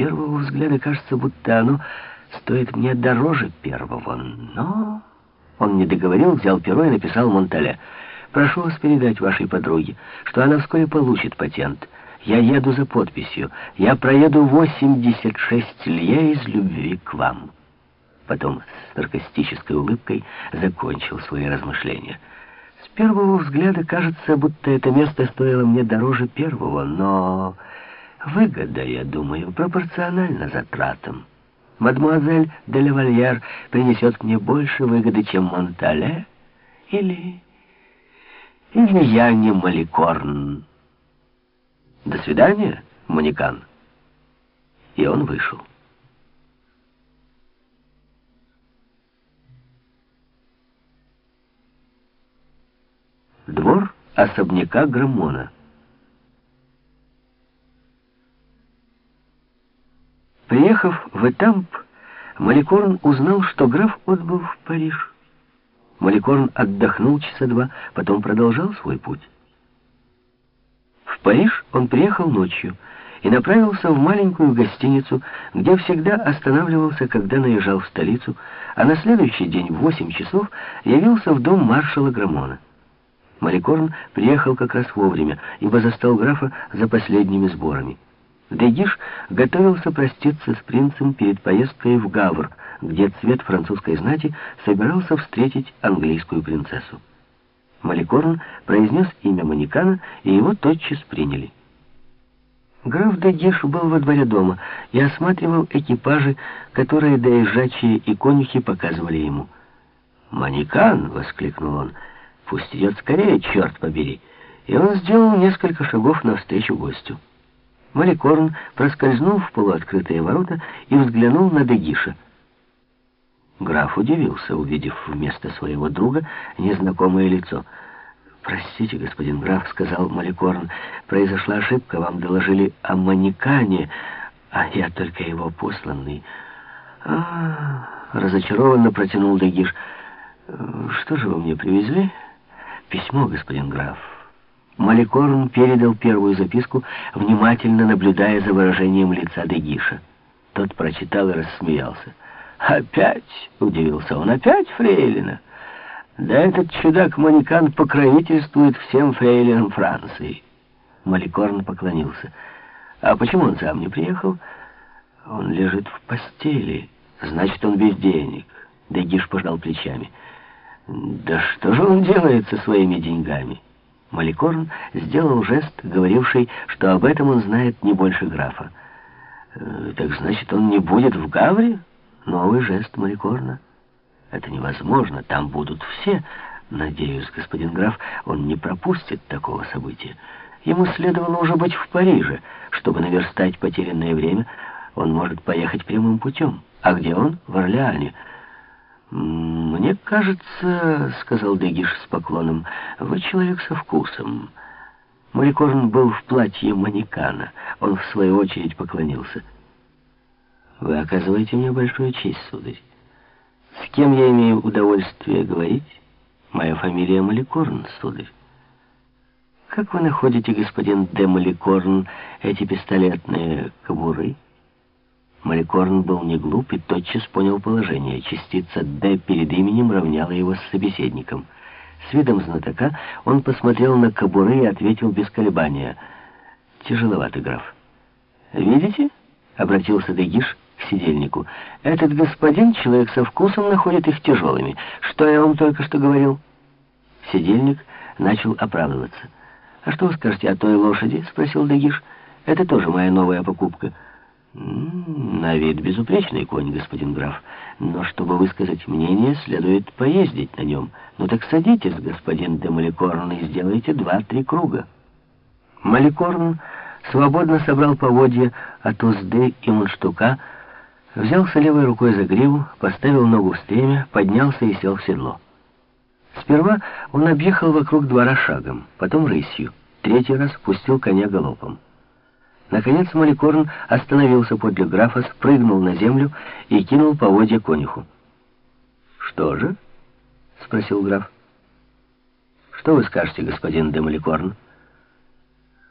первого взгляда кажется, будто оно стоит мне дороже первого, но...» Он не договорил, взял перо и написал Монтале. «Прошу вас передать вашей подруге, что она вскоре получит патент. Я еду за подписью. Я проеду 86 лье из любви к вам». Потом с саркастической улыбкой закончил свои размышления. С первого взгляда кажется, будто это место стоило мне дороже первого, но выгода, я думаю, пропорциональна затратам. Мадемуазель де Левальер принесет мне больше выгоды, чем Монтале, или... или я не Маликорн. До свидания, Манекан. И он вышел. Двор особняка Граммона. Приехав в Этамп, Маликорн узнал, что граф отбыл в Париж. Маликорн отдохнул часа два, потом продолжал свой путь. В Париж он приехал ночью и направился в маленькую гостиницу, где всегда останавливался, когда наезжал в столицу, а на следующий день в восемь часов явился в дом маршала Грамона. Маликорн приехал как раз вовремя, ибо застал графа за последними сборами. Дегиш готовился проститься с принцем перед поездкой в Гавр, где цвет французской знати собирался встретить английскую принцессу. Маликорн произнес имя Манекана, и его тотчас приняли. Граф Дегиш был во дворе дома и осматривал экипажи, которые доезжачие и конюхи показывали ему. «Манекан!» — воскликнул он. «Пусть идет скорее, черт побери!» И он сделал несколько шагов навстречу гостю. Маликорн проскользнул в полуоткрытые ворота и взглянул на Дегиша. Граф удивился, увидев вместо своего друга незнакомое лицо. «Простите, господин граф», — сказал Маликорн, — «произошла ошибка, вам доложили о манекане, а я только его посланный». «А, -а, -а разочарованно протянул Дегиш. «Что же вы мне привезли?» «Письмо, господин граф». Маликорн передал первую записку, внимательно наблюдая за выражением лица Дегиша. Тот прочитал и рассмеялся. «Опять?» — удивился он. «Опять фрейлина?» «Да этот чудак-манекан покровительствует всем фрейлинам Франции». Маликорн поклонился. «А почему он сам не приехал?» «Он лежит в постели. Значит, он без денег». Дегиш пожал плечами. «Да что же он делает со своими деньгами?» Маликорн сделал жест, говоривший, что об этом он знает не больше графа. «Э, «Так значит, он не будет в Гавре?» Новый жест Маликорна. «Это невозможно, там будут все. Надеюсь, господин граф, он не пропустит такого события. Ему следовало уже быть в Париже. Чтобы наверстать потерянное время, он может поехать прямым путем. А где он? В Орлеане». «Мне кажется, — сказал Дегиш с поклоном, — вы человек со вкусом». Маликорн был в платье манекана. Он, в свою очередь, поклонился. «Вы оказываете мне большую честь, сударь. С кем я имею удовольствие говорить? Моя фамилия Маликорн, сударь». «Как вы находите, господин де Маликорн, эти пистолетные кобуры?» Маликорн был не глуп и тотчас понял положение. Частица «Д» перед именем равняла его с собеседником. С видом знатока он посмотрел на кобуры и ответил без колебания. «Тяжеловато, граф». «Видите?» — обратился Дегиш к сидельнику. «Этот господин, человек со вкусом, находит их тяжелыми. Что я вам только что говорил?» Сидельник начал оправдываться. «А что вы скажете о той лошади?» — спросил Дегиш. «Это тоже моя новая покупка». «На вид безупречный конь, господин граф, но чтобы высказать мнение, следует поездить на нем. Ну так садитесь, господин де Маликорн, и сделайте два-три круга». Маликорн свободно собрал поводья от узды и мундштука, взялся левой рукой за гриву, поставил ногу в стремя, поднялся и сел в седло. Сперва он объехал вокруг двора шагом, потом рысью, третий раз пустил коня галопом. Наконец Маликорн остановился подле графа, спрыгнул на землю и кинул поводья конюху. «Что же?» — спросил граф. «Что вы скажете, господин де Маликорн?»